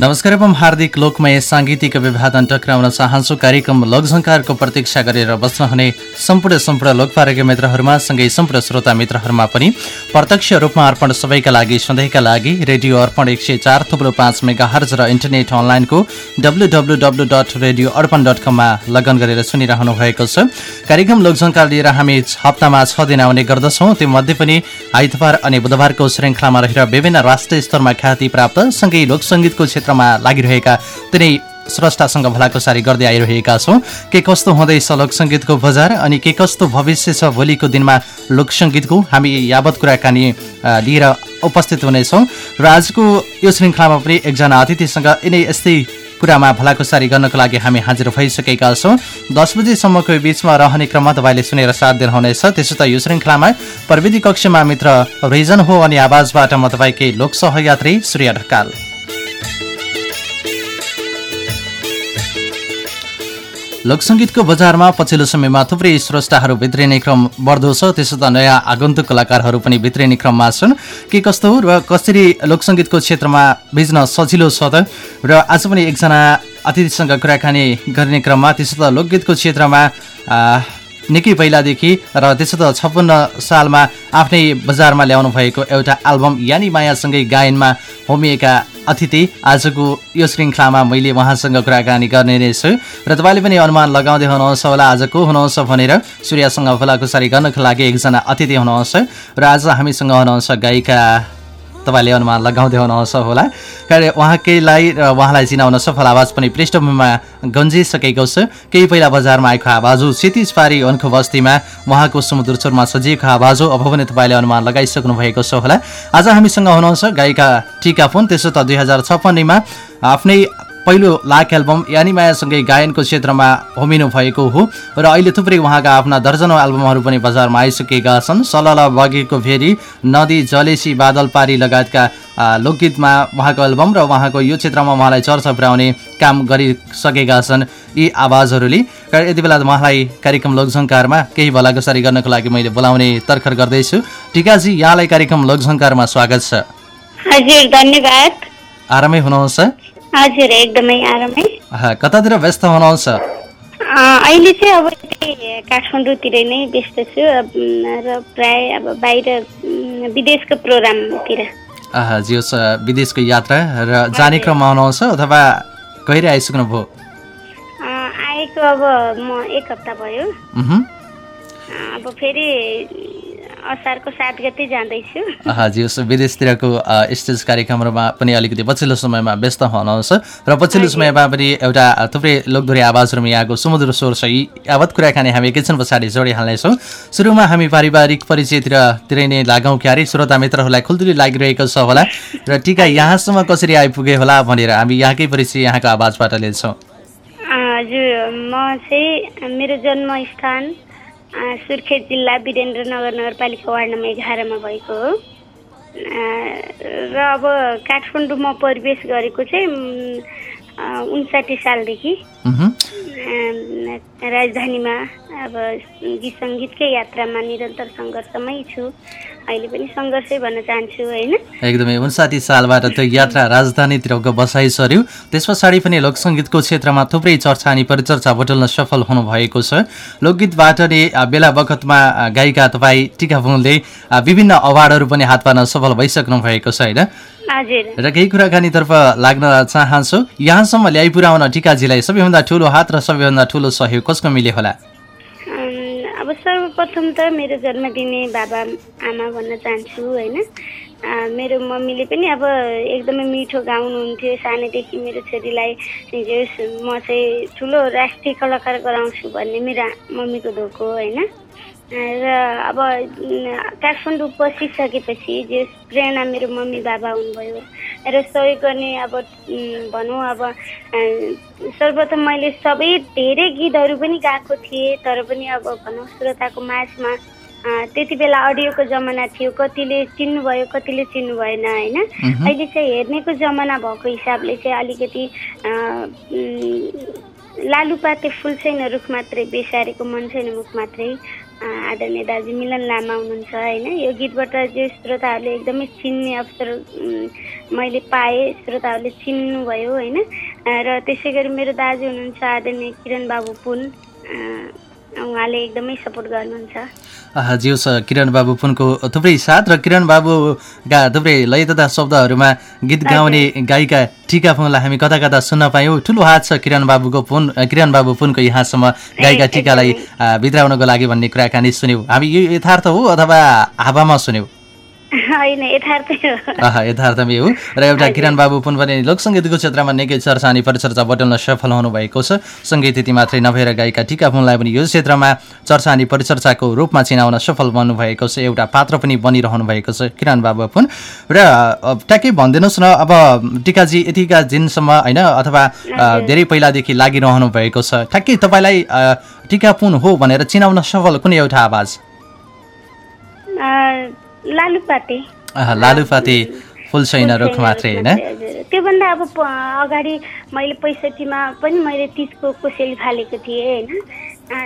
नमस्कार एवं हार्दिक लोकमय साङ्गीतिक विभाजन टक्राउन चाहन्छु। कार्यक्रम लोकझङ्कारको प्रतीक्षा गरेर बस्नुहुने सम्पूर्ण सम्पूर्ण लोकपारक मित्रहरूमा सँगै सम्पूर्ण श्रोता मित्रहरूमा पनि प्रत्यक्ष रूपमा अर्पण सबैका लागि सधैँका लागि रेडियो अर्पण एक सय चार थुप्रो पाँच मेगा हर्ज र इन्टरनेट अनलाइनको W dot radio Arpan dot कममा लगन गरेर सुनिरहनु भएको छ। कार्यक्रम लोकझङ्कार लिएर हामी हप्तामा छ दिन आउने गर्दछौँ। त्योमध्ये पनि आइतबार अनि बुधबारको श्रृङ्खलामा रहेर विभिन्न राष्ट्रिय स्तरमा ख्याति प्राप्त सँगै लोकसङ्गीतको क्षेत्र क्षेत्रमा लागिरहेका तिनै स्रष्टासँग भलाकुसारी गर्दै आइरहेका छौँ। के कस्तो हुँदैछ लोकसङ्गीतको बजार अनि के कस्तो भविष्य छ भोलिको दिनमा लोकसङ्गीतको? हामी यावत कुराकानी लिएर उपस्थित हुनेछौँ। र आजको यो श्रृङ्खलामा पनि एकजना अतिथिसँग यिनै यस्तै कुरामा भलाकुसारी गर्नको लागि हामी हाजिर भइसकेका छौँ। दस बजीसम्मको बिचमा रहने क्रममा तपाईँले सुनेर साथ दिनुहुनेछ। त्यसो त यो श्रृङ्खलामा प्रविधि कक्षमा मित्र रिजन हो अनि आवाजबाट म तपाईँकै लोक सहयात्री सूर्य ढकाल। लोकसङ्गीतको बजारमा पछिल्लो समयमा थुप्रै स्रष्टाहरू भित्रिने क्रम बढ्दो छ त्यसो त नयाँ आगन्तुक कलाकारहरू पनि भित्रिने क्रममा छन्। के कस्तो र कसरी लोकसङ्गीतको क्षेत्रमा भिज्न सजिलो छ त? र आज पनि एकजना अतिथिसँग कुराकानी गर्ने क्रममा त्यसो त लोकगीतको क्षेत्रमा निकै पहिलादेखि र त्यसो त छप्पन्न सालमा आफ्नै बजारमा ल्याउनु भएको एउटा एल्बम यानी मायासँगै गायनमा होमिएका अतिथि आजको यो श्रृङ्खलामा मैले उहाँसँग कुराकानी गर्ने नै छु। र तपाईँले पनि अनुमान लगाउँदै हुनुहुन्छ होला आज को हुनुहुन्छ भनेर सूर्यसँग भलाकुसारी गर्नको लागि एकजना अतिथि हुनुहुन्छ। र आज हामीसँग हुनुहुन्छ गायिका तपाईँले अनुमान लगाउँदै हुनुहुन्छ होला। कारण उहाँकैलाई र उहाँलाई चिनाउन सफल आवाज पनि पृष्ठभूमिमा गन्जिसकेको छ। केही पहिला बजारमा आएको आवाज हो क्षितिज पारी बस्तीमा। उहाँको समुद्र छोरमा सजिएको आवाज हो। अब पनि तपाईँले अनुमान लगाइसक्नु भएको छ होला। आज हामीसँग हुनुहुन्छ गायिका टिका फोन त्यसो त दुई हजार छप्पन्नमा आफ्नै पहिलो लाख एल्बम यानी मायासँगै गायनको क्षेत्रमा होमिनु भएको हो। र अहिले थुप्रै उहाँका आफ्ना दर्जनौ एल्बमहरू पनि बजारमा आइसकेका छन्। सलल बगेको फेरि नदी जलेसी बादल पारी लगायतका लोकगीतमा उहाँको एल्बम र उहाँको यो क्षेत्रमा उहाँलाई चर्चा पुर्याउने काम गरिसकेका छन् यी आवाजहरूले। यति बेला उहाँलाई कार्यक्रम लोकझङ्कारमा केही भलाकुसारी गर्नको लागि मैले बोलाउने तर्खर गर्दैछु। टिकाजी यहाँलाई कार्यक्रम लोकझङ्कारमा स्वागत छ। हजुर धन्यवाद। आरामै हुनुहुन्छ? हजुर एकदमै आरामै। कतातिर व्यस्त हुनुहुन्छ? अहिले चाहिँ अब त्यही काठमाडौँतिर नै व्यस्त छु। र प्राय अब बाहिर विदेशको प्रोग्रामतिर। जियो विदेशको यात्रा र जाने क्रममा हुनुहुन्छ अथवा कहिले आइसक्नु भयो? आएको अब म एक हप्ता भयो। अब फेरि असारको सात गते जाँदैछु। हजुर विदेशतिरको स्टेज कार्यक्रमहरूमा पनि अलिकति पछिल्लो समयमा व्यस्त हुनुहुन्छ र पछिल्लो समयमा पनि एउटा थुप्रै लोकधोरी आवाजहरूमा यहाँको समुद्र स्वर छ यावत कुराकानी हामी एकैछिन पछाडि जोडिहाल्नेछौँ। सुरुमा हामी पारिवारिक परिचयतिर तिरै नै लागौँ क्यारे श्रोता मित्रहरूलाई खुल्दुली लागिरहेको छ होला। र टिका यहाँसम्म कसरी आइपुगे होला भनेर हामी यहाँकै परिचय यहाँको आवाजबाट लिन्छौँ। हजुर म चाहिँ मेरो जन्मस्थान सुर्खेत जिल्ला वीरेन्द्रनगर नगरपालिका वार्ड नम्बर एघारमा भएको हो। र अब काठमाडौँमा परिवेश गरेको चाहिँ उन्साठी सालदेखि। राजधानीमा अब गीत सङ्गीतकै यात्रामा निरन्तर सङ्घर्षमै छु। अहिले पनि सङ्घर्षै भन्न चाहन्छु होइन? एकदमै उन्साठी सालबाट त्यो यात्रा राजधानीतिरको बसाइ सर्यो त्यस पछाडि पनि लोकसङ्गीतको क्षेत्रमा थुप्रै चर्चा अनि परिचर्चा बटुल्न सफल हुनुभएको छ। लोकगीतबाट नै बेला बखतमा गायिका तपाईँ टिका भुङले विभिन्न अवार्डहरू पनि हात पार्न सफल भइसक्नु भएको छ होइन? र केही कुराकानीतर्फ लाग्न चाहन्छु यहाँसम्म ल्याइपुर्याउन टिकाजीलाई सबैभन्दा ठुलो हात र सबैभन्दा ठुलो सहयोग कसको मिले होला? सर्वप्रथम त मेरो जन्म दिने बाबा आमा भन्न चाहन्छु होइन? मेरो मम्मीले पनि अब एकदमै मिठो गाउनुहुन्थ्यो। सानैदेखि मेरो छोरीलाई म चाहिँ ठुलो राष्ट्रिय कलाकार गराउँछु भन्ने मेरो मम्मीको धोको होइन? र अब काठमाडौँ पसिसकेपछि जे प्रेरणा मेरो मम्मी बाबा हुनुभयो र सहयोग गर्ने अब भनौँ अब सर्वप्रथम मैले सबै धेरै गीतहरू पनि गाएको थिएँ तर पनि अब भनौँ श्रोताको माझमा त्यति बेला अडियोको जमाना थियो कतिले चिन्नुभयो कतिले चिन्नु भएन होइन अहिले चाहिँ हेर्नेको जमाना भएको हिसाबले चाहिँ अलिकति लालुपाते फुल छैन रुख मात्रै बेसारेको मन छैन मुख मात्रै। आदरणीय दाजु मिलन लामा हुनुहुन्छ होइन? यो गीतबाट जो श्रोताहरूले एकदमै चिन्ने अवसर मैले पाएँ श्रोताहरूले चिन्नुभयो होइन? र त्यसै गरी मेरो दाजु हुनुहुन्छ आदरणीय किरण बाबु पुन उहाँले एकदमै सपोर्ट गर्नुहुन्छ। आहा, ज्यू छ किरण बाबु पुनको थुप्रै साथ र किरण बाबुका थुप्रै लय तथा शब्दहरूमा गीत गाउने गायिका टिका पुनलाई हामी कता कता सुन्न पायौँ। ठुलो हात छ किरण बाबुको पुन अ, किरण बाबु पुनको यहाँसम्म गायिका टिकालाई अ, भित्राउनको लागि भन्ने कुराकानी सुन्यौँ। हामी यो यथार्थ हो अथवा हावामा सुन्यौँ? यथार्थमै हो। र एउटा किरण बाबु पुन पनि लोकसङ्गीतको क्षेत्रमा निकै चर्चा अनि परिचर्चा बटुल्न सफल हुनुभएको छ। सङ्गीत यति मात्रै नभएर गायिका टिका पुनलाई पनि यो क्षेत्रमा चर्चा अनि परिचर्चाको रूपमा चिनाउन सफल बन्नुभएको छ। एउटा पात्र पनि बनिरहनु भएको छ किरण बाबु पुन। र ट्याक्कै भनिदिनुहोस् न अब टिकाजी यतिका दिनसम्म होइन अथवा धेरै पहिलादेखि लागिरहनु भएको छ। ठ्याक्कै तपाईँलाई टिका पुन हो भनेर चिनाउन सफल कुनै एउटा आवाज? लालुपाते। लालुपाते फुल छैन रुख मात्रै होइन? त्योभन्दा अब अगाडि मैले पैँसठीमा पनि मैले तिजको कोसेली फालेको थिएँ होइन?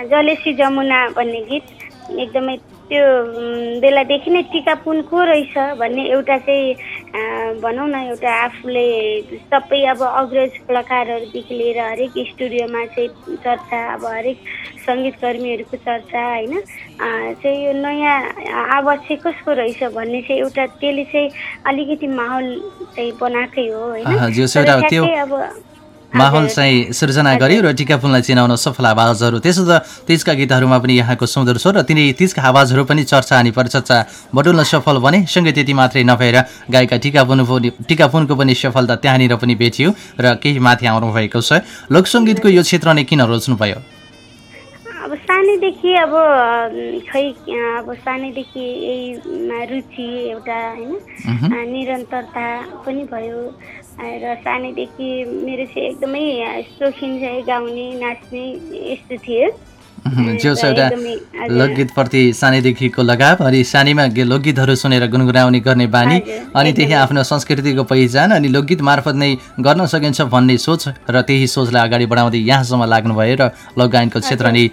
जलेसी जमुना भन्ने गीत। एकदमै त्यो बेलादेखि नै टिका पुन को रहेछ भन्ने एउटा चाहिँ भनौँ न एउटा आफूले सबै अब अग्रज कलाकारहरूदेखि लिएर हरेक स्टुडियोमा चाहिँ चर्चा अब हरेक सङ्गीतकर्मीहरूको चर्चा होइन? चाहिँ यो नयाँ आवाज चाहिँ कसको रहेछ भन्ने चाहिँ एउटा त्यसले चाहिँ अलिकति माहौल चाहिँ बनाएकै हो होइन? अब माहौल चाहिँ सृजना गर्यो र टिका फुललाई चिनाउन सफल आवाजहरू। त्यसो त तिजका गीतहरूमा पनि यहाँको सुन्दर स्वर र तिनी तिजका आवाजहरू पनि चर्चा अनि परिचर्चा बटुल्न सफल बने। सँगै त्यति मात्रै नभएर गायिका टिका पुन पनि टिका पुनको पनि सफलता त्यहाँनिर पनि भेटियो र केही माथि आउनु भएको छ। लोकसङ्गीतको यो क्षेत्र नै किन रोज्नुभयो? अब सानैदेखि अब खै अब सानैदेखि यहीमा रुचि एउटा होइन निरन्तरता पनि भयो। र सानैदेखि मेरो चाहिँ एकदमै सोखिन चाहिँ गाउने नाच्ने यस्तो थियो। मह्म, जो छ र एउटा। लोकगीतप्रति सानैदेखिको लगाव अनि सानैमा लोकगीतहरू सुनेर गुनगुनाउने गर्ने बानी अनि त्यही आफ्नो संस्कृतिको पहिचान अनि लोकगीत मार्फत नै गर्न सकिन्छ भन्ने सोच र त्यही सोचलाई अगाडि बढाउँदै यहाँसम्म लाग्नुभयो र लोकगायनको क्षेत्र नै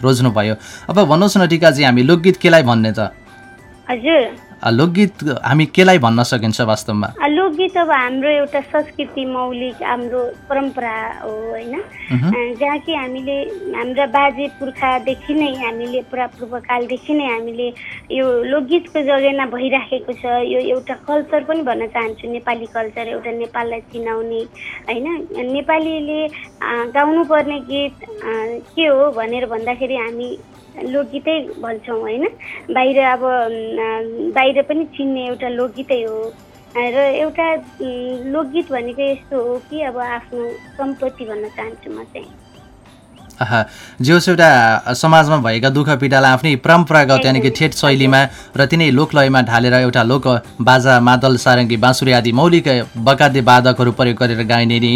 रोज्नुभयो। अब भन्नुहोस् न टिकाजी हामी लोकगीत केलाई भन्ने त? हजुर। लोकगीत हामी केलाई भन्न सकिन्छ वास्तवमा? लोकगीत अब हाम्रो एउटा संस्कृति मौलिक हाम्रो परम्परा हो होइन? जहाँ कि हामीले हाम्रा बाजे पुर्खादेखि नै हामीले पुरापूर्वकालदेखि नै हामीले यो लोकगीतको जगेर्ना भइराखेको छ। यो एउटा कल्चर पनि भन्न चाहन्छु नेपाली कल्चर एउटा नेपाललाई चिनाउने होइन? नेपालीले गाउनुपर्ने गीत के हो भनेर भन्दाखेरि हामी लोकगीतै भन्छौँ होइन? बाहिर अब बाहिर पनि चिन्ने एउटा लोकगीतै हो। र एउटा लोकगीत भनेको यस्तो हो कि अब आफ्नो सम्पत्ति भन्न चाहन्छु म चाहिँ। आहा, जो चाहिँ एउटा समाजमा भएका दुःख पीडालाई आफ्नै परम्परागत यानि कि ठेट शैलीमा र तिनै लोकलयमा ढालेर एउटा लोक बाजा मादल सारङ्गी बाँसुरी आदि मौलिक बकाद्य वादकहरू प्रयोग गरेर गाइने नै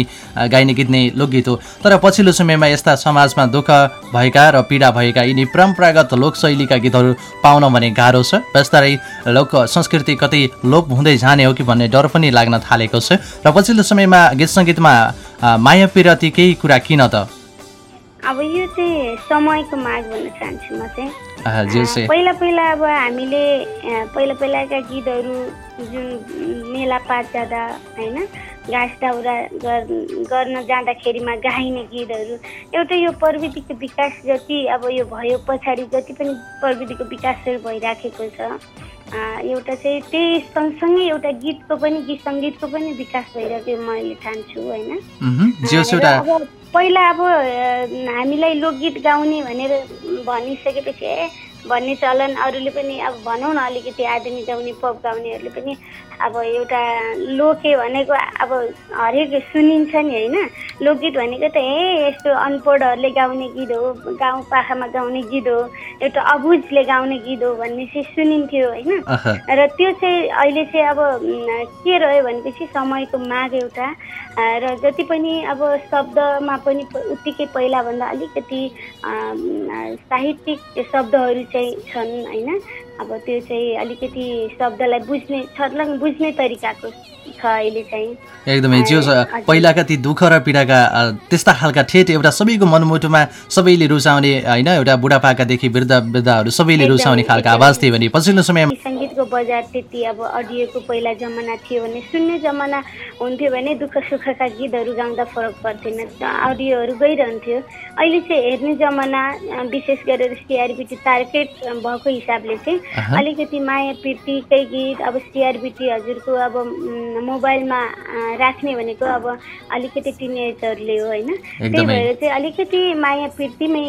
गाइने गीत नै लोकगीत हो। तर पछिल्लो समयमा यस्ता समाजमा दुःख भएका र पीडा भएका यिनी परम्परागत लोकशैलीका गीतहरू पाउन भने गाह्रो छ। बिस्तारै लोक संस्कृति कतै लोप हुँदै जाने हो कि भन्ने डर पनि लाग्न थालेको छ। र पछिल्लो समयमा गीत सङ्गीतमा माया पिरती केही कुरा किन त? अब यो चाहिँ समयको माग भन्न चाहन्छु म चाहिँ। पहिला पहिला अब हामीले पहिला पहिलाका गीतहरू जुन मेलापात जाँदा होइन घाँस दाउरा गर्- गर्न जाँदाखेरिमा गाइने गीतहरू एउटा यो प्रविधिको विकास जति अब यो भयो पछाडि जति पनि प्रविधिको विकासहरू भइराखेको छ एउटा चाहिँ त्यही सँगसँगै एउटा गीतको पनि गीत सङ्गीतको पनि विकास भइरहेको मैले ठान्छु होइन। पहिला अब हामीलाई लोकगीत गाउने भनेर भनिसकेपछि भन्ने चलन अरूले पनि अब भनौँ न अलिकति आधुनिक गाउने पप गाउनेहरूले पनि अब एउटा लोके भनेको अब हरेक सुनिन्छ नि होइन। लोकगीत भनेको त ए यस्तो अनपढहरूले गाउने गीत हो गाउँ पाखामा गाउने गीत हो एउटा अबुझले गाउने गीत हो भन्ने चाहिँ सुनिन्थ्यो होइन। र त्यो चाहिँ अहिले चाहिँ अब के रह्यो भनेपछि समयको माग एउटा। र जति पनि अब शब्दमा पनि उत्तिकै पहिलाभन्दा अलिकति साहित्यिक शब्दहरू चाहिँ छन् होइन? अब त्यो चाहिँ अलिकति शब्दलाई बुझ्ने छर्लङ बुझ्ने तरिकाको छ अहिले चाहिँ एकदमै जियो। पहिलाका ती दुःख र पीडाका त्यस्ता खालका ठेट एउटा सबैको मनमुटुमा सबैले रुचाउने होइन एउटा बुढापाकादेखि वृद्ध वृद्धहरू सबैले रुचाउने खालका। आवाज थियो भने पछिल्लो समयमा सङ्गीतको बजार त्यति अब अडियोको पहिला जमाना थियो भने सुन्ने जमाना हुन्थ्यो भने दुःख सुखका गीतहरू गाउँदा फरक पर्थेन अडियोहरू गइरहन्थ्यो अहिले चाहिँ हेर्ने जमाना विशेष गरेर सिआरबिटी टार्गेट भएको हिसाबले चाहिँ। अलिकति माया प्रीतिकै गीत अब सिआरबिटी हजुरको अब म, मोबाइलमा राख्ने भनेको अब अलिकति टिनेजहरूले हो होइन? त्यही एकदमै। भएर चाहिँ अलिकति माया प्रीतिमै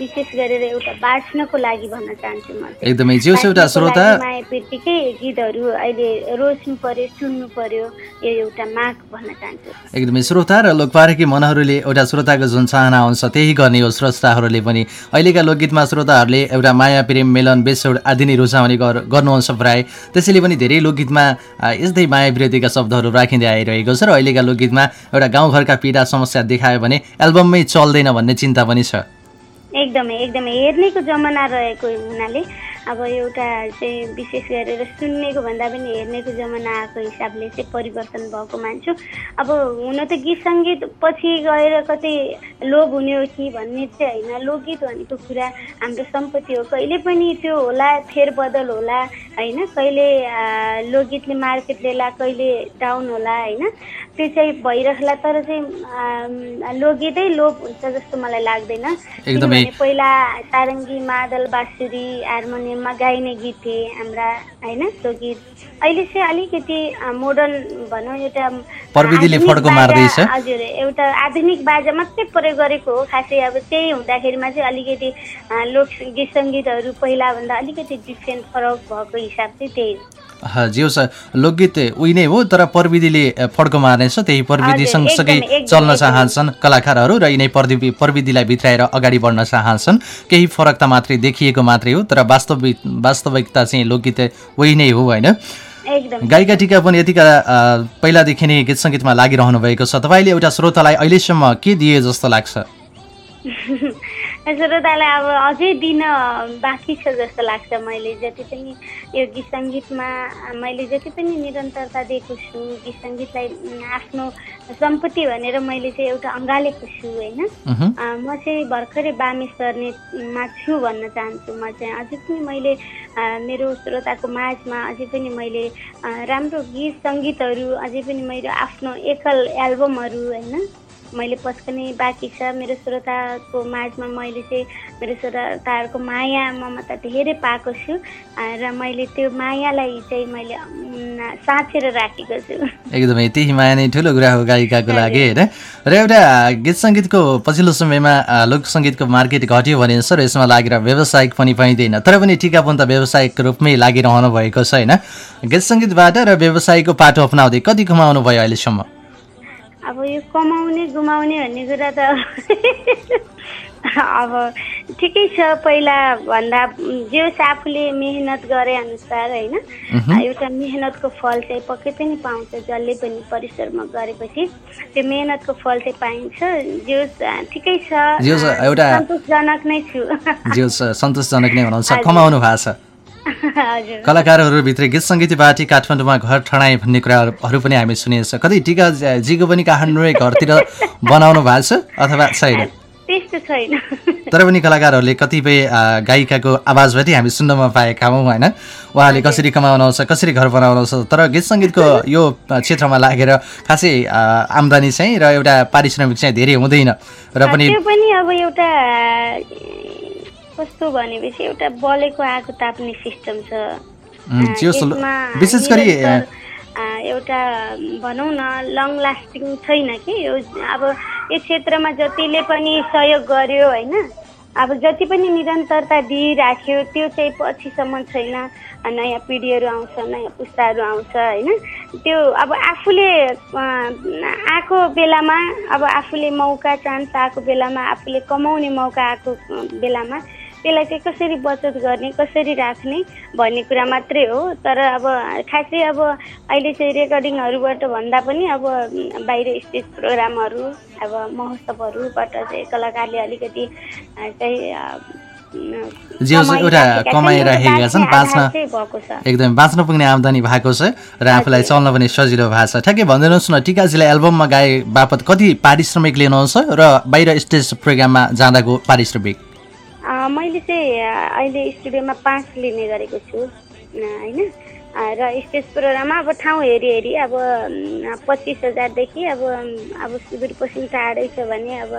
विशेष गरेर एउटा बाँच्नको लागि भन्न चाहन्छु म। एकदमै। एउटा श्रोता माया प्रीतिकै गीतहरू अहिले रोज्नु पर्यो सुन्नु पर्यो यो एउटा माग भन्न चाहन्छु। एकदमै। श्रोता र लोकपारकी मनहरूले एउटा श्रोताको जुन चाहना हुन्छ त्यही गर्ने हो। श्रोताहरूले पनि अहिलेका लोकगीतमा श्रोताहरूले एउटा माया प्रेम मिलन बेसोड आदि नै रुचाउने गर- गर्नुहुन्छ प्राय। त्यसैले पनि धेरै लोकगीतमा यस्तै माया विरोधीका शब्दहरू राखिँदै आइरहेको छ र अहिलेका लोकगीतमा एउटा गाउँघरका पीडा समस्या देखायो भने एल्बममै चल्दैन भन्ने चिन्ता पनि छ। एकदमै एकदमै। हेर्नेको जमाना रहेको हुनाले अब एउटा चाहिँ विशेष गरेर सुन्नेको भन्दा पनि हेर्नेको जमाना आएको हिसाबले चाहिँ परिवर्तन भएको मान्छु। अब हुन त गीत सङ्गीत पछि गएर कतै लोभ हुने हो कि भन्ने चाहिँ होइन। लोकगीत भनेको कुरा हाम्रो सम्पत्ति हो। कहिले पनि त्यो होला फेरबदल होला होइन? कहिले लोकगीतले मार्केट लिएला कहिले डाउन होला होइन? त्यो चाहिँ भइरहला तर चाहिँ लोकगीतै लोप हुन्छ जस्तो मलाई लाग्दैन। किनभने पहिला सारङ्गी मादल बाँसुरी हार्मोनियममा गाइने गीत थिए हाम्रा होइन लोकगीत अहिले चाहिँ अलिकति मोडर्न भनौँ एउटा प्रविधिले फड्को मार्दैछ। हजुर एउटा आधुनिक बाजा मात्रै प्रयोग गरेको हो खासै अब त्यही हुँदाखेरिमा चाहिँ अलिकति लोक गीत सङ्गीतहरू पहिलाभन्दा अलिकति डिफ्रेन्ट फरक भएको हिसाब चाहिँ त्यही ह, जियोस् लोकगीत उही नै हो तर प्रविधिले फड्को मार्नेछ त्यही प्रविधि सँगसँगै चल्न। चाहन्छन् कलाकारहरू र यिनै प्रविधि प्रविधिलाई भित्राएर अगाडि बढ्न चाहन्छन् केही फरक त मात्रै देखिएको मात्रै हो तर वास्तविक वास्तविकता चाहिँ लोकगीत उही नै हो होइन गायिका टिका पनि यतिका पहिलादेखि नै गीत सङ्गीतमा लागिरहनु भएको छ तपाईँले एउटा श्रोतालाई अहिलेसम्म के दिए जस्तो लाग्छ श्रोतालाई अब अझै दिन बाँकी छ जस्तो लाग्छ मैले जति पनि यो गीत सङ्गीतमा मैले जति पनि निरन्तरता दिएको छु गीत सङ्गीतलाई आफ्नो सम्पत्ति भनेर मैले चाहिँ एउटा अँगालेको छु होइन? म चाहिँ भर्खरै बामे सर्नेमा छु भन्न चाहन्छु। म चाहिँ अझै पनि मैले मेरो श्रोताको माझमा अझै पनि मैले राम्रो गीत सङ्गीतहरू अझै पनि मेरो आफ्नो एकल एल्बमहरू होइन? मैले पस्कने बाँकी छ। मेरो श्रोताको माझमा मैले चाहिँ मेरो श्रोताहरूको माया ममता धेरै पाएको छु र मैले त्यो मायालाई चाहिँ मैले साँचेर राखेको छु। एकदमै त्यही माया नै ठुलो कुरा हो गायिकाको लागि होइन? र एउटा गीत सङ्गीतको पछिल्लो समयमा लोक सङ्गीतको मार्केट घट्यो भने सर यसमा लागेर व्यावसायिक पनि पाइँदैन। तर पनि टिकापन त व्यावसायिक रूपमै लागिरहनु भएको छ होइन? गीत सङ्गीतबाट र व्यवसायको पाटो अपनाउँदै कति कमाउनु भयो अहिलेसम्म? अब यो कमाउने गुमाउने भन्ने कुरा त अब ठिकै छ पहिला भन्दा जे आफूले मेहनत गरे अनुसार होइन? एउटा मेहनतको फल चाहिँ पक्कै पनि पाउँछ जसले पनि परिश्रम गरेपछि। त्यो मेहनतको फल चाहिँ पाइन्छ। जे ठिकै छ। एउटा- सन्तोषजनक नै छु। सन्तोषजनक नै हुनुहुन्छ। कमाउनु भएको छ। कलाकारहरूभित्र गीत सङ्गीत पार्टी काठमाडौँमा घर ठडाएँ भन्ने कुराहरू पनि हामी सुनेको छ कतै टिका जीको पनि काठमाडौँ घरतिर बनाउनु भएको छ अथवा छैन? त्यस्तो छैन। तर पनि कलाकारहरूले कतिपय गायिकाको आवाजबाटै हामी सुन्नमा पाएका हौँ होइन? उहाँले कसरी कमाउनुहुन्छ कसरी घर बनाउनुहुन्छ तर गीत सङ्गीतको यो क्षेत्रमा लागेर खासै आम्दानी चाहिँ र एउटा पारिश्रमिक चाहिँ धेरै हुँदैन। र पनि अब एउटा कस्तो भनेपछि एउटा बलेको आगो ताप्ने सिस्टम छ। विशेष गरी एउटा भनौँ न लङ लास्टिङ छैन कि? यो अब यो क्षेत्रमा जतिले पनि सहयोग गर्यो होइन अब जति पनि निरन्तरता दिइराख्यो त्यो चाहिँ पछिसम्म छैन। नयाँ पिँढीहरू आउँछ नयाँ पुस्ताहरू आउँछ होइन। त्यो अब आफूले आएको बेलामा अब आफूले मौका चान्स आएको बेलामा आफूले कमाउने मौका आएको बेलामा त्यसलाई चाहिँ कसरी बचत गर्ने कसरी राख्ने भन्ने कुरा मात्रै हो। तर अब खासै अब अहिले चाहिँ रेकर्डिङहरूबाट भन्दा पनि अब बाहिर स्टेज प्रोग्रामहरू अब महोत्सवहरूबाट चाहिँ कलाकारले अलिकति चाहिँ जे एउटा कमाइराखेका छन्। बाँच्न एकदम बाँच्न पुग्ने आम्दानी भएको छ र आफूलाई चल्न पनि सजिलो भएको छ। ठ्याक्कै भनिदिनुहोस् न टिकाजीलाई एल्बममा गाए बापत कति पारिश्रमिक लिनुहुन्छ र बाहिर स्टेज प्रोग्राममा जाँदाको पारिश्रमिक? मैले चाहिँ अहिले स्टुडियोमा पाँच लिने गरेको छु। होइन? र स्टेज प्रोग्राममा अब ठाउँ हेरी हेरी अब पच्चिस हजारदेखि अब अब सुदूरपश्चिम टाढै छ भने अब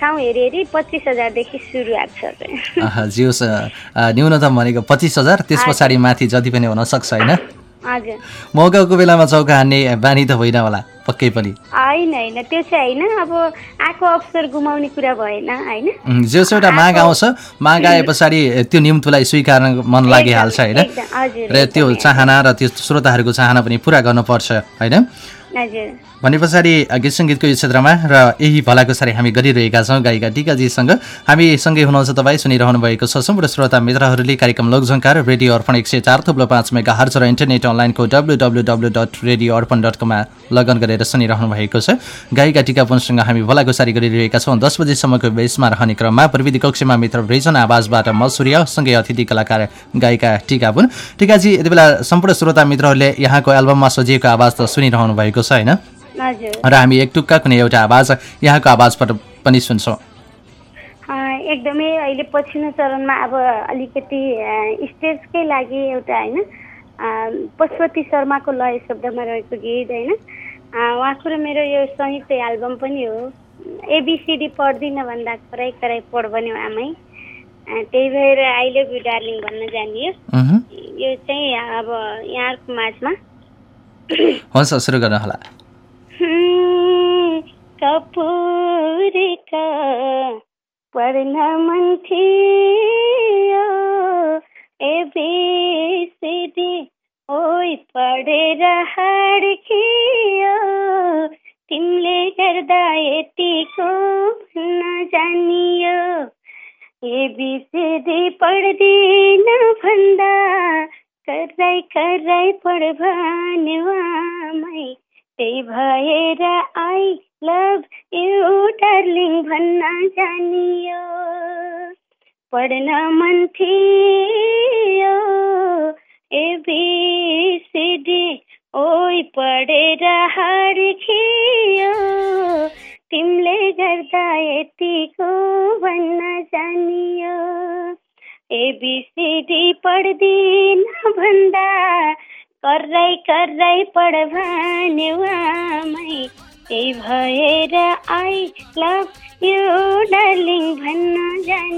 ठाउँ हेरी हेरी पच्चिस हजारदेखि सुरुवात छ चाहिँ आहा, जे होस् अ, न्यूनतम भनेको पच्चिस हजार त्यस पछाडि माथि जति पनि हुनसक्छ होइन? मौकाको बेलामा चौका हान्ने बानी त होइन होला पक्कै पनि। होइन होइन त्यो चाहिँ होइन। अब आएको अवसर गुमाउने कुरा भएन होइन? उम्, जे होस् एउटा माग आउँछ माग आए पछाडि त्यो निम्तुलाई स्वीकार्न मन लागिहाल्छ होइन? र त्यो चाहना र त्यो श्रोताहरूको चाहना पनि पुरा गर्नुपर्छ होइन? भने पछाडि गीत सङ्गीतको यो क्षेत्रमा र यही भलाकुसारी हामी गरिरहेका छौँ गायिका टिकाजीसँग। हामी सँगै हुनुहुन्छ तपाईँ सुनिरहनु भएको छ सम्पूर्ण श्रोता मित्रहरूले कार्यक्रम लोकझङ्कार रेडियो अर्पण एक सय चार थुप्रो पाँच मेगा हर्च र इन्टरनेट अनलाइनको W W W dot radio Arpan dot कममा लगन गरेर सुनिरहनु भएको छ। गायिका टिकापनसँग हामी भलाकुसारी गरिरहेका छौँ। दस बजीसम्मको बेसमा रहने क्रममा प्रविधि कक्षमा मित्र ब्रिजन आवाजबाट म सूर्य सँगै अतिथि कलाकार गायिका टिकापुन। टिकाजी यति बेला सम्पूर्ण श्रोता मित्रहरूले यहाँको एल्बममा सजिएको आवाज त सुनिरहनु भएको छ होइन? र हामी एक टुक्का कुनै एउटा आवाज यहाँको आवाजबाट पनि सुन्छौँ। एकदमै अहिले पछिल्लो चरणमा अब अलिकति स्टेजकै लागि एउटा होइन पशुपति शर्माको लय शब्दमा रहेको गीत होइन? उहाँको र मेरो यो संयुक्त एल्बम पनि हो। एबिसिडी पढ्दिनँ भन्दा कराई कराई पढ भन्यो आमै त्यही भएर आई लभ यु डार्लिङ भन्न जानियो। यो चाहिँ अब यहाँहरूको माझमा। हुन्छ सुरु गर्नु होला हम्म, कपूर का पढ़ना मन थियो एबीसीडी ओइ पढेर हाड्कियो तिमीले गर्दा यतिको भन्न जानियो एबिसिडी पढ्दिन भन्दा कराई कराई पढ भन्यो आमै त्यही भएर आई लभ यु डार्लिङ भन्न जानियो। पढ्न मन थियो एबिसिडी ओइ पढेर हार्खियो तिमीले गर्दा यतिको भन्न जानियो। एबिसिडी पढ्दिन भन्दा कराई कराई पढ आमै त्यही भएर आई लभ यु डार्लिङ भन्न जानियो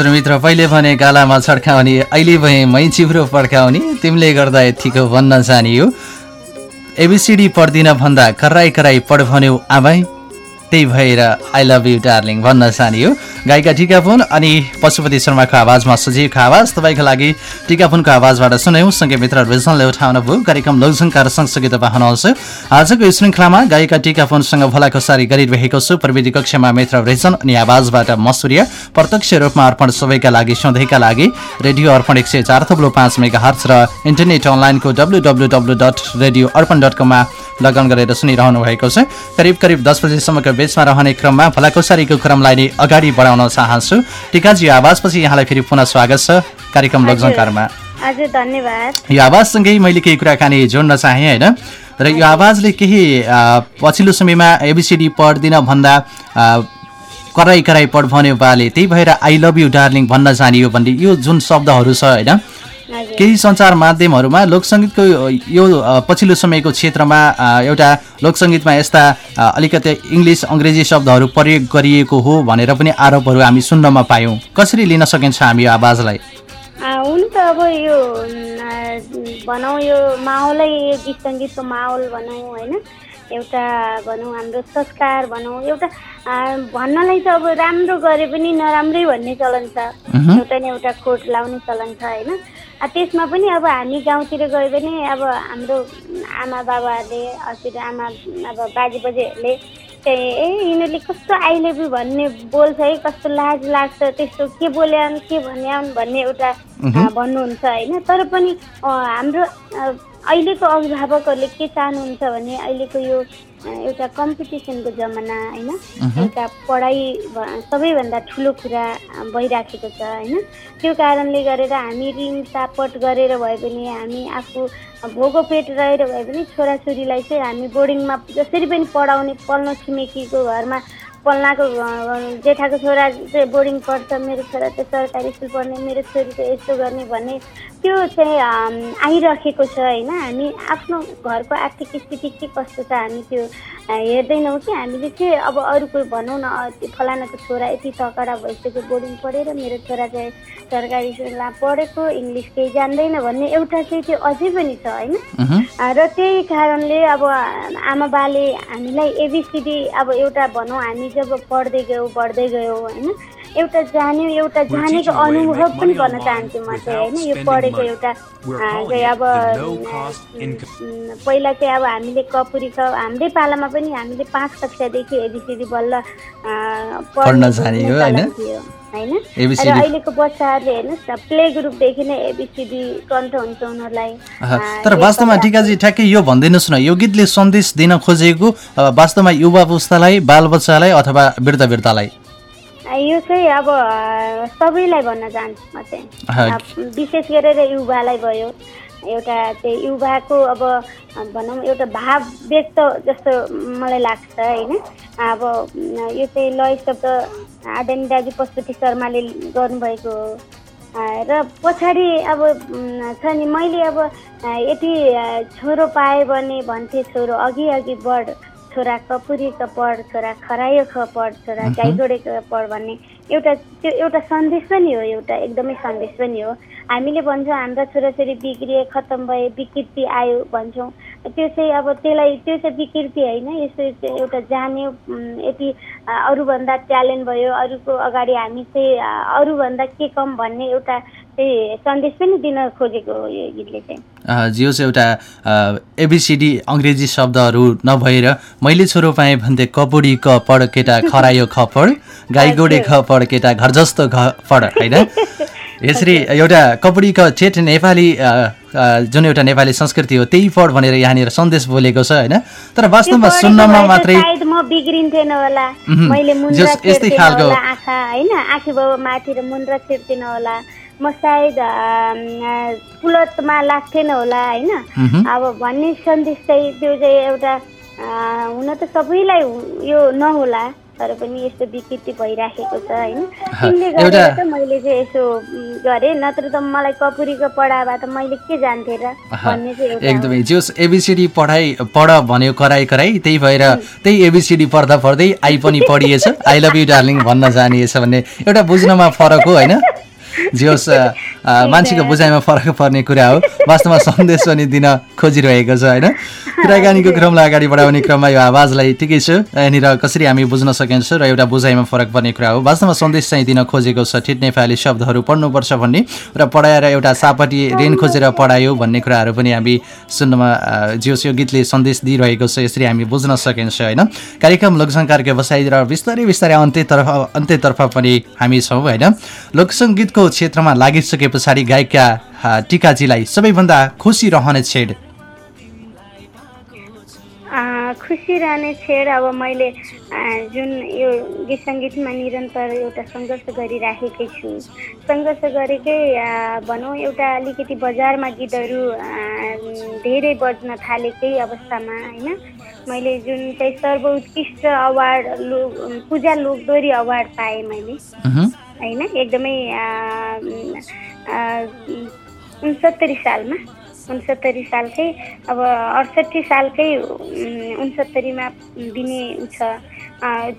हजुर मित्र पहिले भने गालामा छड्काउने अहिले भए मै चिब्रो पड्काउने तिमीले गर्दा यतिको भन्न जानियो। एबिसिडी पढ्दिन भन्दा कराई कराई पढ भन्यो आमाई। त्यही भएर आई लभ यु डार्लिङ भन्न जानियो। गायिका टिकापुन अनि पशुपति शर्माको आवाजमा सजीवको आवाज। तपाईँको लागि टिकापुनको आवाजबाट सुन्यौँ। सँगै मित्र रिजनले उठाउनु भयो कार्यक्रम लोकसङ्कार सँगसँगै तपाईँ हुनुहुन्छ आजको श्रृङ्खलामा गायिका टिकापुनसँग भलाखसारी गरिरहेको छु। प्रविधि कक्षमा मित्र रिजन अनि आवाजबाट मसुर्य। प्रत्यक्ष रूपमा अर्पण सबैका लागि सधैँका लागि। रेडियो अर्पण एक सय चार थप्लो पाँच मेगा हर्च र इन्टरनेट अनलाइनको W dot radio Arpan dot कममा लगन गरेर सुनिरहनु भएको छ। करिब करिब दस बजीसम्मको बेचमा रहने क्रममा भलाकुसारीको क्रमलाई नै अगाडि बढाउन चाहन्छु। टिकाजी आवाजपछि यहाँलाई फेरि पुनः स्वागत छ कार्यक्रम हजुर। धन्यवाद। यो आवाजसँगै मैले केही कुराकानी जोड्न चाहेँ होइन? र यो आवाजले केही पछिल्लो समयमा एबिसिडी पढ्दिन भन्दा कराई कराई पढ भन्यो बाले त्यही भएर आई लभ यु डार्लिङ भन्न जानियो भन्ने यो जुन शब्दहरू छ होइन? केही सञ्चार माध्यमहरूमा लोकसङ्गीतको यो पछिल्लो समयको क्षेत्रमा एउटा लोकसङ्गीतमा यस्ता अलिकति इङ्ग्लिस अङ्ग्रेजी शब्दहरू प्रयोग गरिएको हो भनेर पनि आरोपहरू हामी सुन्नमा पायौँ। कसरी लिन सकिन्छ हामी यो आवाजलाई? हुन त अब यो भनौँ यो माहौलै यो गीत सङ्गीतको माहौल भनौँ होइन? एउटा भनौँ हाम्रो संस्कार भनौँ एउटा भन्नलाई त अब राम्रो गरे पनि नराम्रै भन्ने चलन छ। एउटा न एउटा खोट लाउने चलन छ होइन? त्यसमा पनि अब हामी गाउँतिर गयो भने अब हाम्रो आमा बाबाहरूले हजुर आमा अब बाजे बजेहरूले चाहिँ ए यिनीहरूले कस्तो पो भन्ने बोल्छ है कस्तो लाज लाग्छ त्यस्तो के बोल्यान् के भन्यान् भन्ने एउटा भन्नुहुन्छ होइन। तर पनि हाम्रो अहिलेको अभिभावकहरूले के चाहनुहुन्छ भने अहिलेको यो एउटा कम्पिटिसनको जमाना होइन? मह्म। एउटा पढाइ सबैभन्दा ठुलो कुरा भइराखेको छ होइन? त्यो कारणले गरेर हामी ऋण तापट गरेर भए पनि हामी आफू भोगो पेट रहेर भए पनि छोराछोरीलाई चाहिँ हामी बोर्डिङमा जसरी पनि पढाउने पल्लो छिमेकीको घरमा पल्नाको अ, जेठाको छोरा चाहिँ बोर्डिङ पढ्छ मेरो छोरा चाहिँ सरकारी स्कुल पढ्ने मेरो छोरी चाहिँ यस्तो गर्ने भन्ने त्यो चाहिँ अम, आइरहेको छ होइन? हामी आफ्नो घरको आर्थिक स्थिति के कस्तो छ हामी त्यो हेर्दैनौँ कि हामीले चाहिँ अब अरूको भनौँ न फलानाको छोरा यति तकडा भइसक्यो बोर्डिङ पढेर मेरो छोरा चाहिँ सरकारी स्कुलमा पढेको इङ्ग्लिस केही जान्दैन भन्ने एउटा चाहिँ त्यो अझै पनि छ होइन? र त्यही कारणले अब आमा बाले हामीलाई एबिसिडी अब एउटा भनौँ हामी जब पढ्दै गयौँ बढ्दै गयौँ होइन? एउटा जान्यो एउटा जानेको अनुभव पनि गर्न चाहन्छु म चाहिँ होइन। यो पढेको एउटा चाहिँ अब पहिला चाहिँ अब हामीले कपुरी क हाम्रै पालामा पनि हामीले पाँच कक्षादेखि एबिसिडी बल्ल पढ्न जाने हो, होइन? र अहिलेको बच्चाहरूले हेर्नुहोस् न प्ले ग्रुपदेखि नै एबिसिडी कन्ठ हुन्छ उनीहरूलाई। तर वास्तवमा टिकाजी ठ्याक्कै यो भनिदिनुहोस् न यो गीतले सन्देश दिन खोजेको वास्तवमा युवा पुस्तालाई बालबच्चालाई अथवा वृद्ध वृद्धालाई। यो चाहिँ अब सबैलाई भन्न चाहन्छु म चाहिँ। विशेष गरेर युवालाई भयो एउटा चाहिँ युवाको अब भनौँ एउटा भाव व्यक्त जस्तो मलाई लाग्छ होइन? अब यो चाहिँ लय शब्द आदरणीय दाजु पशुपति शर्माले गर्नुभएको हो। र पछाडि अब छ नि मैले अब यति छोरो पाएँ भने भन्थे छोरो अघि अघि बढ। छोरा कपुरी पढ छोरा खरायो पढ छोरा गाईगोडे पढ भन्ने एउटा त्यो एउटा सन्देश पनि हो एउटा एकदमै सन्देश पनि हो। हामीले भन्छौँ हाम्रा छोराछोरी बिग्रिए खतम भए विकृति आयो भन्छौँ। त्यो चाहिँ अब त्यसलाई त्यो चाहिँ विकृति होइन। यसो एउटा जान्यो यति अरूभन्दा ट्यालेन्ट भयो। अरूको अगाडि हामी चाहिँ अरूभन्दा के कम भन्ने एउटा चाहिँ सन्देश पनि दिन खोजेको हो यो गीतले चाहिँ। एउटा एबिसिडी अङ्ग्रेजी शब्दहरू नभएर मैले छोरो पाएँ भन्थे कपुडी क पढ केटा खरायो खपड गाई गोडे ख पढ केटा घर जस्तो घ पढ होइन? यसरी एउटा कपुडी क ठेट नेपाली जुन एउटा नेपाली संस्कृति हो त्यही पढ भनेर यहाँनिर सन्देश बोलेको छ होइन? तर वास्तवमा सुन्नमा मात्रै यस्तै खालको- आँखा होइन? आँखी माथि र मुन्द्रा होला। म सायद कुलतमा लाग्थेन होला होइन। अब भन्ने सन्देश चाहिँ त्यो चाहिँ एउटा हुन त सबैलाई यो नहोला तर पनि यस्तो विकृति भइराखेको छ होइन? एउटा- गरेर त मैले चाहिँ यसो गरेँ नत्र त मलाई कपुरीको पढाए त मैले के जान्थेँ र? भन्ने चाहिँ। एकदमै। जोस् एबिसिडी पढाइ पढ भन्यो कराई कराई त्यही भएर त्यही एबिसिडी पढ्दा पढ्दै आई पनि पढिएछ। आई लभ यु डार्लिङ भन्न जानिएछ भन्ने एउटा बुझ्नमा फरक हो होइन? अ, अ, मान्छेको बुझाइमा फरक पर्ने कुरा हो। वास्तवमा सन्देश पनि दिन खोजिरहेको छ होइन? कुराकानीको क्रमलाई अगाडि बढाउने क्रममा यो आवाजलाई ठिकै छ। यहाँनिर कसरी हामी बुझ्न सकिन्छ र एउटा बुझाइमा फरक पर्ने कुरा हो। वास्तवमा सन्देश चाहिँ दिन खोजेको छ। ठिट नेपाली शब्दहरू पढ्नुपर्छ भन्ने र पढाएर एउटा सापटी ऋण खोजेर पढायो भन्ने कुराहरू पनि हामी सुन्नमा जियोस् यो गीतले सन्देश दिइरहेको छ यसरी हामी बुझ्न सकिन्छ होइन? कार्यक्रम लोकसङ्कारको बसाइ र बिस्तारै बिस्तारै अन्त्यतर्फ अन्त्यतर्फ पनि हामी छौँ होइन? लोकसङ्गीतको क्षेत्रमा लागिसके पछाडि गायिका टिकाजीलाई सबैभन्दा खुसी रहने छेड? खुसी रहने छेड अब मैले जुन यो गीत सङ्गीतमा निरन्तर एउटा सङ्घर्ष गरिराखेकै छु। सङ्घर्ष गरेकै भनौँ एउटा अलिकति बजारमा गीतहरू धेरै बज्न थालेकै अवस्थामा होइन? मैले जुन चाहिँ सर्वोत्कृष्ट अवार्ड लो पूजा लोकदोरी अवार्ड पाएँ मैले। होइन? एकदमै उन्सत्तरी सालमा। उन्सत्तरी सालकै अब अडसट्ठी सालकै उन्सत्तरीमा दिने छ।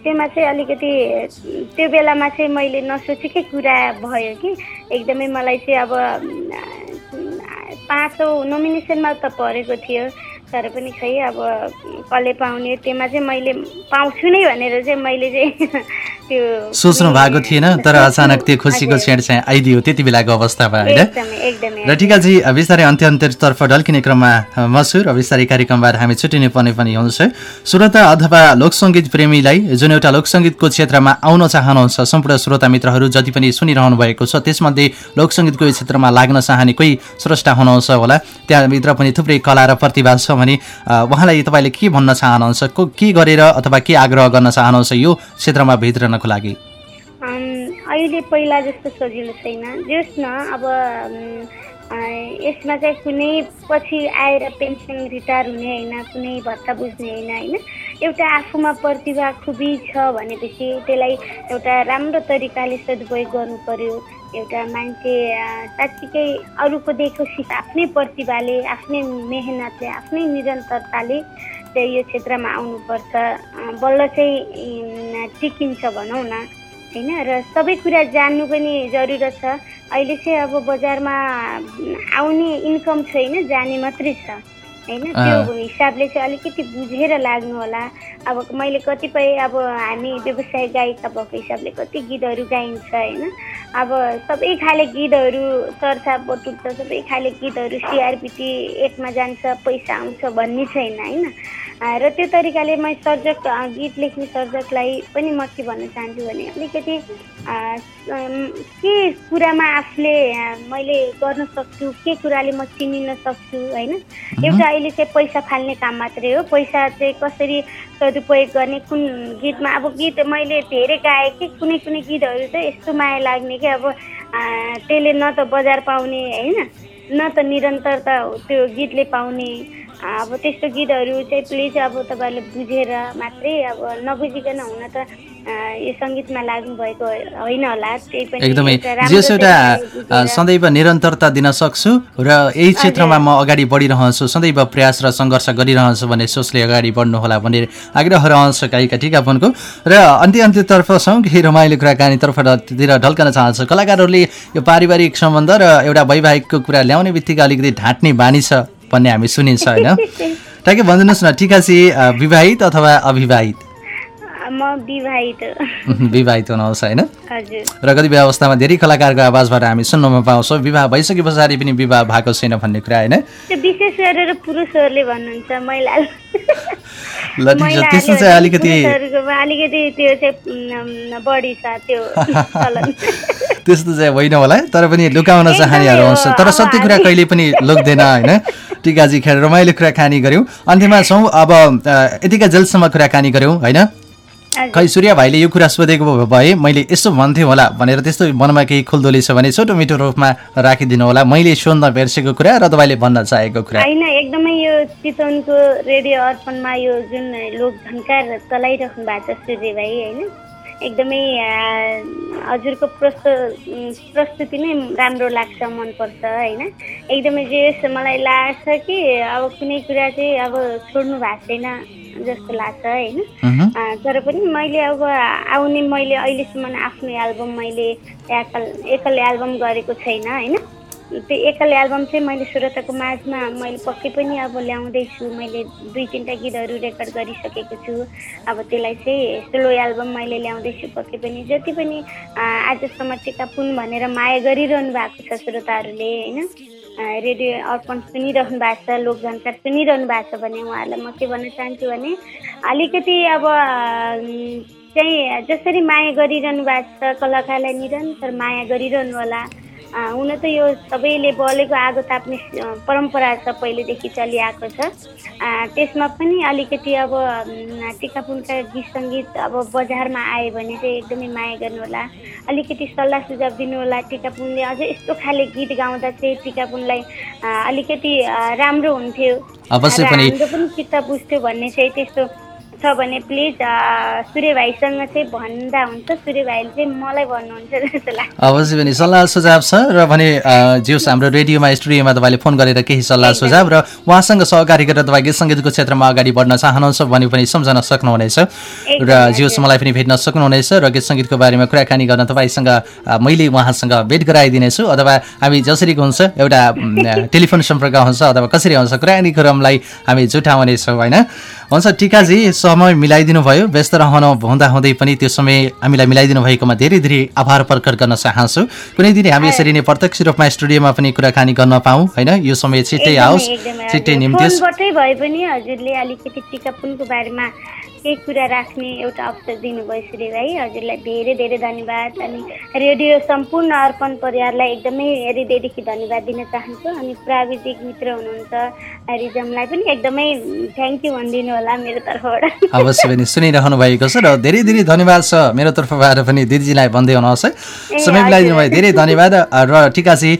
त्योमा चाहिँ अलिकति त्यो बेलामा चाहिँ मैले नसोचेकै कुरा भयो कि। एकदमै मलाई चाहिँ अब पाँचौँ नोमिनेसनमा त परेको थियो। तर पनि खै अब कसले पाउने त्योमा चाहिँ मैले पाउँछु नै भनेर चाहिँ मैले चाहिँ त्यो सोच्नु भएको थिएन तर अचानक त्यो खुसीको। छेड चाहिँ आइदियो त्यति बेलाको अवस्थामा होइन? र टिकाजी बिस्तारै अन्त्य अन्त्यतर्फ ढल्किने क्रममा म छु र बिस्तारै कार्यक्रमबाट हामी छुट्टिने पर्ने पनि हुन्छ। श्रोता अथवा लोकसङ्गीत प्रेमीलाई जुन एउटा लोकसङ्गीतको क्षेत्रमा आउन चाहनुहुन्छ सम्पूर्ण श्रोता मित्रहरू जति पनि सुनिरहनु भएको छ त्यसमध्ये लोकसङ्गीतको यो क्षेत्रमा लाग्न चाहने कोही स्रष्टा हुनुहुन्छ होला। त्यहाँभित्र पनि थुप्रै कला र प्रतिभा छ भने उहाँलाई तपाईँले के भन्न चाहनुहुन्छ? को गरेर अथवा के आग्रह गर्न चाहनुहुन्छ यो क्षेत्रमा भित्रनको लागि? अहिले पहिला जस्तो सजिलो छैन। जोस् न अब यसमा चाहिँ कुनै पछि आएर पेन्सन रिटायर हुने होइन कुनै भत्ता बुझ्ने होइन होइन। एउटा आफूमा प्रतिभा खुबी छ भनेपछि त्यसलाई एउटा राम्रो तरिकाले सदुपयोग गर्नु पर्यो। एउटा मान्छे साँच्चीकै अरूको देखो सिक आफ्नै प्रतिभाले आफ्नै मेहनतले आफ्नै निरन्तरताले चाहिँ यो क्षेत्रमा आउनुपर्छ। बल्ल चाहिँ टिकिन्छ भनौँ न होइन? र सबै कुरा जान्नु पनि जरुरत छ। अहिले चाहिँ अब बजारमा आउने इन्कम छैन जाने मात्रै छ। होइन। त्यो हिसाबले चाहिँ अलिकति बुझेर लाग्नु होला अब मैले कतिपय अब हामी व्यवसाय गायिका भएको हिसाबले कति गीतहरू गाइन्छ होइन? अब सबै खाले गीतहरू चर्चा बटुल्छ सबै खाले गीतहरू सिआरपिटी एकमा जान्छ पैसा आउँछ भन्ने छैन होइन? र त्यो तरिकाले म सर्जक गीत लेख्ने सर्जकलाई पनि म के भन्न चाहन्छु भने अलिकति के कुरामा आफूले मैले गर्न सक्छु के कुराले म चिनिन सक्छु होइन? एउटा अहिले चाहिँ पैसा फाल्ने काम मात्रै हो। पैसा चाहिँ कसरी सदुपयोग गर्ने कुन गीतमा अब गीत मैले धेरै गाएँ कि कुनै कुनै गीतहरू चाहिँ यस्तो माया लाग्ने कि अब त्यसले न त बजार पाउने होइन? न त निरन्तरता त्यो गीतले पाउने। अब त्यस्तो गीतहरू चाहिँ प्लिज अब तपाईँहरूले बुझेर मात्रै अब नबुझिकन हुन त यो सङ्गीतमा लाग्नु भएको होइन होला त्यही पनि एकदमै। जेस एउटा सदैव निरन्तरता दिन सक्छु र यही क्षेत्रमा म अगाडि बढिरहन्छु सदैव प्रयास र सङ्घर्ष गरिरहन्छु भन्ने सोचले अगाडि बढ्नुहोला भन्ने आग्रह रहन्छ गायिका टिकापनको र अन्त्य अन्त्यतर्फ छौँ केही रमाइलो कुराकानीतर्फतिर ढल्कन चाहन्छु। कलाकारहरूले यो पारिवारिक सम्बन्ध र एउटा वैवाहिकको कुरा ल्याउने बित्तिकै अलिकति ढाँट्ने बानी छ। भन्ने हामी सुनिन्छ होइन? ठ्याक्कै भनिदिनुहोस् न टिकासी विवाहित अथवा अविवाहित? विवाहित। हुनुहोस् होइन? र कतिपय अवस्थामा धेरै कलाकारको आवाजबाट हामी सुन्नमा पाउँछौँ। विवाह भइसके पछाडि पनि विवाह भएको छैन भन्ने कुरा होइन? त्यो विशेष गरेर पुरुषहरूले भन्नुहुन्छ महिला ल ठिक छ। त्यस्तो चाहिँ अलिकति त्यस्तो चाहिँ होइन होला तर पनि लुकाउन चाहनेहरू हुन्छ तर सत्य कुरा कहिले पनि लुक्दैन होइन? टिकाजी खेर रमाइलो कुराकानी गऱ्यौँ अन्त्यमा छौँ। अब यतिका जेलसम्म कुराकानी गऱ्यौँ होइन। खै सूर्य भाइले यो कुरा सोधेको भए मैले यसो भन्थेँ होला भनेर त्यस्तो मनमा केही खुल्दुली छ भने छोटो मिठो रूपमा राखिदिनु होला। मैले सोध्न बिर्सेको कुरा र तपाईँले भन्न चाहेको कुरा। होइन एकदमै यो चितवनको रेडियो अर्पणमा यो जुन लोक झन्कार चलाइराख्नु भएको छ सूर्य भाइ होइन? एकदमै हजुरको प्रस्तु प्रस्तुति नै राम्रो लाग्छ मनपर्छ होइन? एकदमै जे मलाई लाग्छ कि अब कुनै कुरा चाहिँ अब छोड्नु भएको छैन जस्तो लाग्छ होइन? तर पनि मैले अब आउने मैले अहिलेसम्म आफ्नो एल्बम मैले एकल एकल एल्बम गरेको छैन होइन? त्यो एकल एल्बम चाहिँ मैले श्रोताको माझमा मैले पक्कै पनि अब ल्याउँदैछु। मैले दुई तिनवटा गीतहरू रेकर्ड गरिसकेको छु। अब त्यसलाई चाहिँ सोलो एल्बम मैले ल्याउँदैछु पक्कै पनि। जति पनि आजसम्म टिकापुन भनेर माया गरिरहनु भएको छ श्रोताहरूले होइन? रेडियो अर्पण सुनिरहनु भएको छ लोक जानकार सुनिरहनु भएको छ भने उहाँहरूलाई म के भन्न चाहन्छु भने अलिकति अब चाहिँ जसरी माया गरिरहनु भएको छ कलाकारलाई निरन्तर माया गरिरहनु होला। हुन त यो सबैले बलेको आगो ताप्ने परम्परा छ पहिलेदेखि चलिआएको छ। त्यसमा पनि अलिकति अब टिकापुनका गीत सङ्गीत अब बजारमा आयो भने चाहिँ एकदमै माया गर्नु होला अलिकति सल्लाह सुझाव दिनु होला टिकापुनले। अझै यस्तो खाले गीत गाउँदा चाहिँ टिकापुनलाई अलिकति राम्रो हुन्थ्यो। हाम्रो पनि चित्त बुझ्थ्यो भन्ने चाहिँ त्यस्तो छ भने प्लिज सूर्य भाइसँग चाहिँ भन्दा हुन्छ। सूर्य भाइले चाहिँ मलाई भन्नुहुन्छ जस्तो लाग्छ। अवश्य पनि सल्लाह सुझाव छ र भने जियोस् हाम्रो रेडियोमा स्टुडियोमा तपाईँले फोन गरेर केही सल्लाह सुझाव र उहाँसँग सहकारी गरेर तपाईँ गीत सङ्गीतको क्षेत्रमा अगाडि बढ्न चाहनुहुन्छ भने पनि सम्झन सक्नुहुनेछ। र जियोस् मलाई पनि भेट्न सक्नुहुनेछ र गीत सङ्गीतको बारेमा कुराकानी गर्न तपाईँसँग मैले उहाँसँग भेट गराइदिनेछु। अथवा हामी जसरी हुन्छ एउटा टेलिफोन सम्पर्क हुन्छ अथवा कसरी हुन्छ कुराकानी क्रमलाई हामी जुटाउनेछौँ होइन? हुन्छ टिकाजी समय मिलाइदिनु भयो। व्यस्त रहन हुँदा हुँदै पनि त्यो समय हामीलाई मिलाइदिनु भएकोमा धेरै धेरै आभार प्रकट गर्न चाहन्छु। कुनै दिन हामी यसरी नै प्रत्यक्ष रूपमा स्टुडियोमा पनि कुराकानी गर्न पाऊँ होइन? यो समय छिट्टै आओस् छिट्टै हजुर। केही कुरा राख्ने एउटा अवसर दिनुभयो सूर्य भाइ हजुरलाई धेरै धेरै धन्यवाद। अनि रेडियो सम्पूर्ण अर्पण परिवारलाई एकदमै हृदयदेखि धन्यवाद दिन चाहन्छु। अनि प्राविधिक मित्र हुनुहुन्छ रिजमलाई पनि एकदमै थ्याङ्क यू भनिदिनु होला मेरो तर्फबाट। अवश्य पनि सुनिरहनु भएको छ र धेरै धेरै धन्यवाद छ मेरो तर्फबाट पनि दिदीजीलाई भन्दै हुनुहोस् है। समय मिलाइदिनु भयो धेरै धन्यवाद। र टिकाजी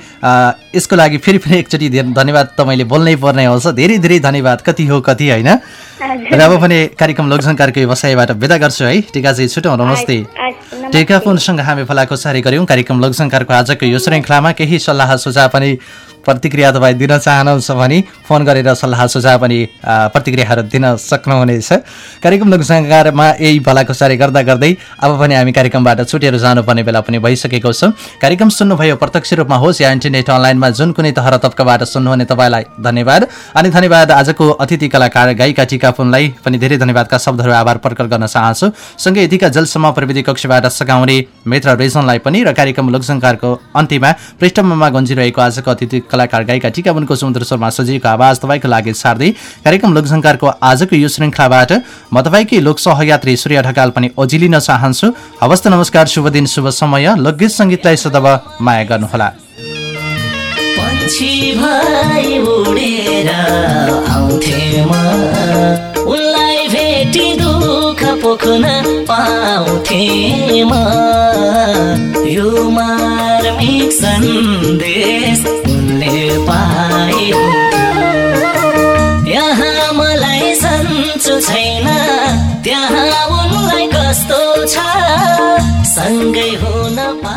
यसको लागि फेरि पनि एकचोटि धन्यवाद त मैले बोल्नै पर्ने हुन्छ धेरै धेरै धन्यवाद। कति हो कति होइन। र अब पनि कार्यक्रम लोकसङ्कारको व्यवसायबाट विदा गर्छु है। टिकाजी छुट्याउँ नमस्ते। टेकाफोनसँग हामी फलाको सारी गऱ्यौँ। कार्यक्रम लोकसङ्कारको आजको यो श्रृङ्खलामा केही सल्लाह सुझाव पनि प्रतिक्रिया तपाईँ दिन चाहनुहुन्छ भने फोन गरेर सल्लाह सुझाव पनि प्रतिक्रियाहरू दिन सक्नुहुनेछ। कार्यक्रम लोकसङ्कारमा यही भलाकुसारी गर्दा गर्दै अब पनि हामी कार्यक्रमबाट छुटेर जानुपर्ने बेला पनि भइसकेको छ। कार्यक्रम सुन्नुभयो प्रत्यक्ष रूपमा होस् या इन्टरनेट अनलाइनमा जुन कुनै तहर तब्काबाट सुन्नुहुने तपाईँलाई धन्यवाद। अनि धन्यवाद आजको अतिथि कलाकार गायिका टिका पुनलाई पनि धेरै धन्यवादका शब्दहरू आभार प्रकट गर्न चाहन्छु। सँगै यतिका जलसम्म प्रविधि कक्षबाट सघाउने मित्र रेजनलाई पनि र कार्यक्रम लोकसङ्कारको अन्त्यमा पृष्ठभूमिमा गन्जिरहेको आजको अतिथि कलाकार गायिका टिकाबुनको समुद्र शर्मा सजिएको आवाज तपाईँको लागि सार्दै कार्यक्रम लोकसङ्कारको आजको यो श्रृङ्खलाबाट म तपाईँकै लोक सहयात्री सूर्य ढकाल पनि ओझिलिन चाहन्छु। हवस् नमस्कार शुभ दिन शुभ समय। लोकगीत सङ्गीतलाई सदब माया गर्नुहोला। उनलाई यो मार्मिक सन्देश उनले पाए यहाँ मलाई सन्चो छैन त्यहाँ उनलाई कस्तो छ? सँगै हुन पा